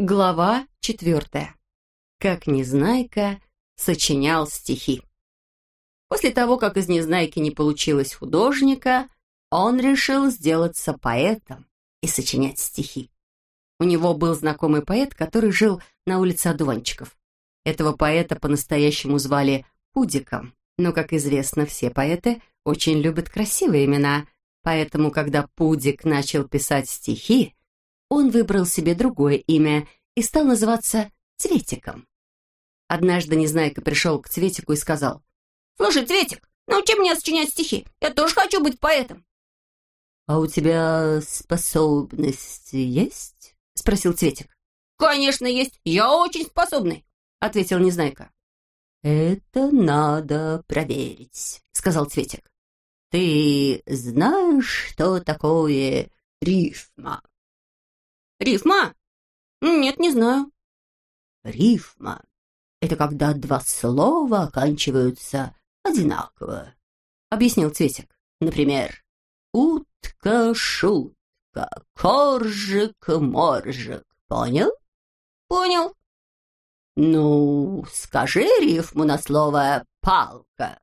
Глава четвертая. Как Незнайка сочинял стихи. После того, как из Незнайки не получилось художника, он решил сделаться поэтом и сочинять стихи. У него был знакомый поэт, который жил на улице Одуванчиков. Этого поэта по-настоящему звали Пудиком, но, как известно, все поэты очень любят красивые имена, поэтому, когда Пудик начал писать стихи, он выбрал себе другое имя и стал называться Цветиком. Однажды Незнайка пришел к Цветику и сказал, «Слушай, Цветик, научи меня сочинять стихи. Я тоже хочу быть поэтом». «А у тебя способность есть?» — спросил Цветик. «Конечно есть. Я очень способный», — ответил Незнайка. «Это надо проверить», — сказал Цветик. «Ты знаешь, что такое рифма?» Рифма? Нет, не знаю. Рифма — это когда два слова оканчиваются одинаково, — объяснил Цветик. Например, утка-шутка, коржик-моржик. Понял? Понял. Ну, скажи рифму на слово «палка».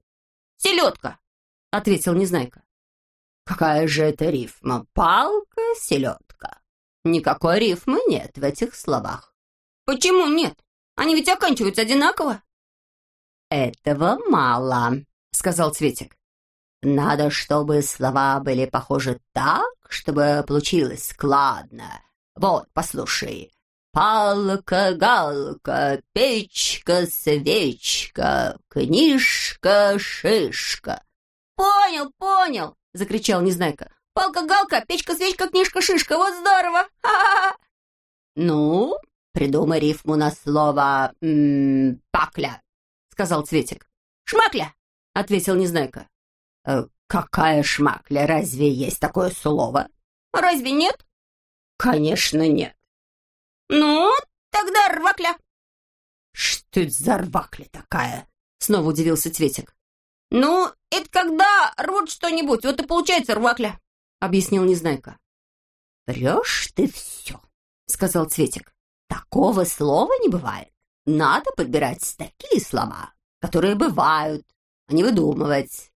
«Селедка», — ответил Незнайка. Какая же это рифма? Палка, селедка. Никакой рифмы нет в этих словах. Почему нет? Они ведь оканчиваются одинаково. Этого мало, сказал Цветик. Надо, чтобы слова были похожи так, чтобы получилось складно. Вот, послушай. Палка-галка, печка-свечка, книжка-шишка. «Понял, понял!» — закричал Незнайка. Палка-галка, печка-свечка, книжка-шишка. Вот здорово! Ха-ха-ха!» «Ну, придумай рифму на слово м -м, «пакля», — сказал Цветик. «Шмакля», — ответил Незнайка. Э, «Какая шмакля? Разве есть такое слово?» «Разве нет?» «Конечно, нет». «Ну, тогда рвакля». «Что это за рвакля такая?» — снова удивился Цветик. «Ну, это когда рвут что-нибудь, вот и получается рвакля». — объяснил Незнайка. «Врешь ты все», — сказал Цветик. «Такого слова не бывает. Надо подбирать такие слова, которые бывают, а не выдумывать».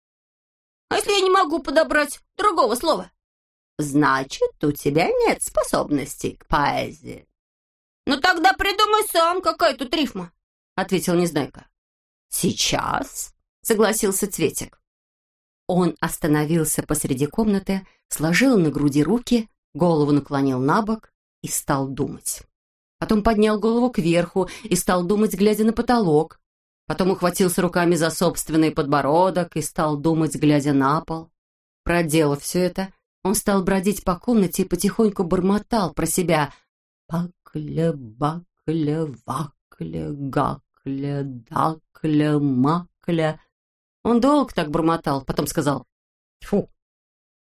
«А если я не могу подобрать другого слова?» «Значит, у тебя нет способностей к поэзии». «Ну тогда придумай сам, какая тут рифма», — ответил Незнайка. «Сейчас», — согласился Цветик. Он остановился посреди комнаты, сложил на груди руки, голову наклонил на бок и стал думать. Потом поднял голову кверху и стал думать, глядя на потолок. Потом ухватился руками за собственный подбородок и стал думать, глядя на пол. Проделав все это, он стал бродить по комнате и потихоньку бормотал про себя «Пакля, бакля, вакля, гакля, дакля, макля». Он долго так бормотал, потом сказал «Фу,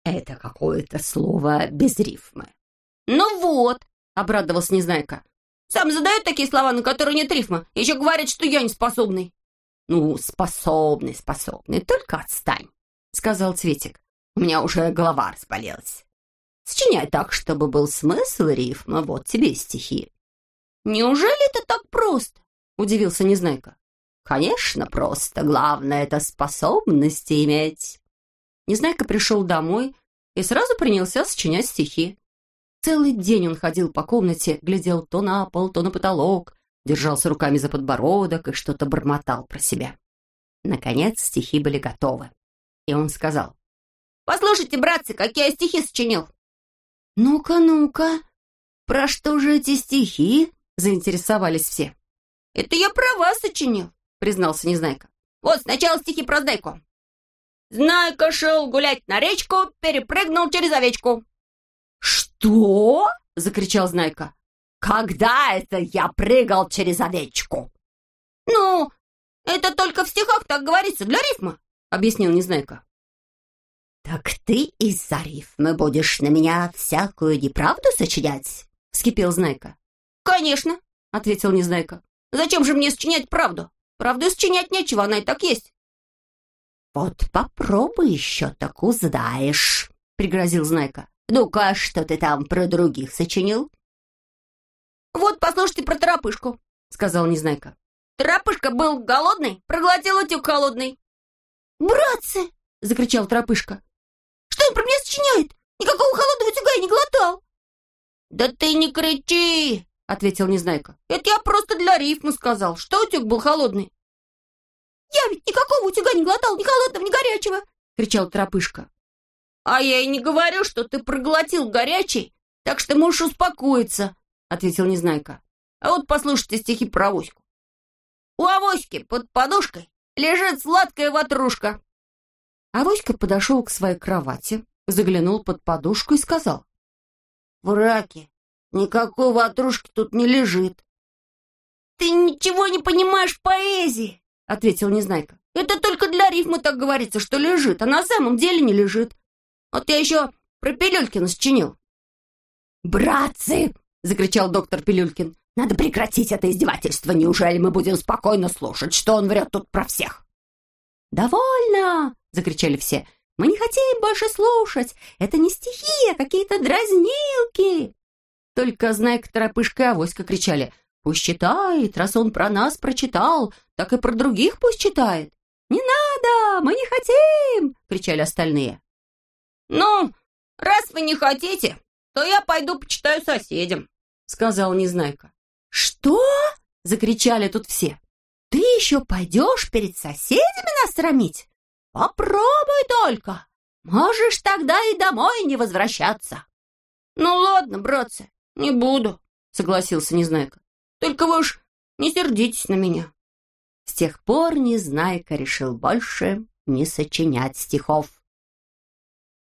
это какое-то слово без рифмы». «Ну вот», — обрадовался Незнайка. «Сам задают такие слова, на которые нет рифма. Еще говорят, что я не способный». «Ну, способный, способный, только отстань», — сказал Цветик. «У меня уже голова разболелась. Сочиняй так, чтобы был смысл рифма, вот тебе и стихи». «Неужели это так просто?» — удивился Незнайка. «Конечно, просто. Главное — это способности иметь». Незнайка пришел домой и сразу принялся сочинять стихи. Целый день он ходил по комнате, глядел то на пол, то на потолок, держался руками за подбородок и что-то бормотал про себя. Наконец стихи были готовы. И он сказал. «Послушайте, братцы, какие я стихи сочинил!» «Ну-ка, ну-ка, про что же эти стихи?» заинтересовались все. «Это я про вас сочинил», — признался Незнайка. «Вот сначала стихи про Знайку. Знайка шел гулять на речку, перепрыгнул через овечку». «Что?» — закричал Знайка. «Когда это я прыгал через овечку?» «Ну, это только в стихах так говорится, для рифма», — объяснил Незнайка. «Так ты из-за рифмы будешь на меня всякую неправду сочинять?» — вскипел Знайка. «Конечно», — ответил Незнайка. «Зачем же мне сочинять правду? Правду сочинять нечего, она и так есть». «Вот попробуй еще так узнаешь», — пригрозил Знайка. «Ну-ка, что ты там про других сочинил?» «Вот, послушайте про торопышку», — сказал Незнайка. «Торопышка был голодный, проглотил утюг холодный». «Братцы!» — закричал Торопышка. «Что он про меня сочиняет? Никакого холодного утюга я не глотал!» «Да ты не кричи!» — ответил Незнайка. «Это я просто для рифма сказал, что утюг был холодный». «Я ведь никакого утюга не глотал, ни холодного, ни горячего!» — кричал Тропышка. «А я и не говорю, что ты проглотил горячий, так что можешь успокоиться», — ответил Незнайка. «А вот послушайте стихи про авоську. У авоськи под подушкой лежит сладкая ватрушка». Авоська подошел к своей кровати, заглянул под подушку и сказал. «Враки, никакой ватрушки тут не лежит». «Ты ничего не понимаешь в поэзии», — ответил Незнайка. «Это только для рифма так говорится, что лежит, а на самом деле не лежит. Вот я еще про Пилюлькина сочинил». «Братцы!» — закричал доктор Пилюлькин. «Надо прекратить это издевательство. Неужели мы будем спокойно слушать, что он врет тут про всех?» «Довольно!» — закричали все. «Мы не хотим больше слушать. Это не стихи, а какие-то дразнилки!» Только Знайка, Торопышка Авоська кричали. «Пусть читает, раз он про нас прочитал, так и про других пусть читает!» «Не надо! Мы не хотим!» — кричали остальные. «Ну, раз вы не хотите, то я пойду почитаю соседям», — сказал Незнайка. «Что?» — закричали тут все. «Ты еще пойдешь перед соседями нас срамить? Попробуй только! Можешь тогда и домой не возвращаться!» «Ну ладно, братцы, не буду», — согласился Незнайка. «Только вы уж не сердитесь на меня». С тех пор Незнайка решил больше не сочинять стихов.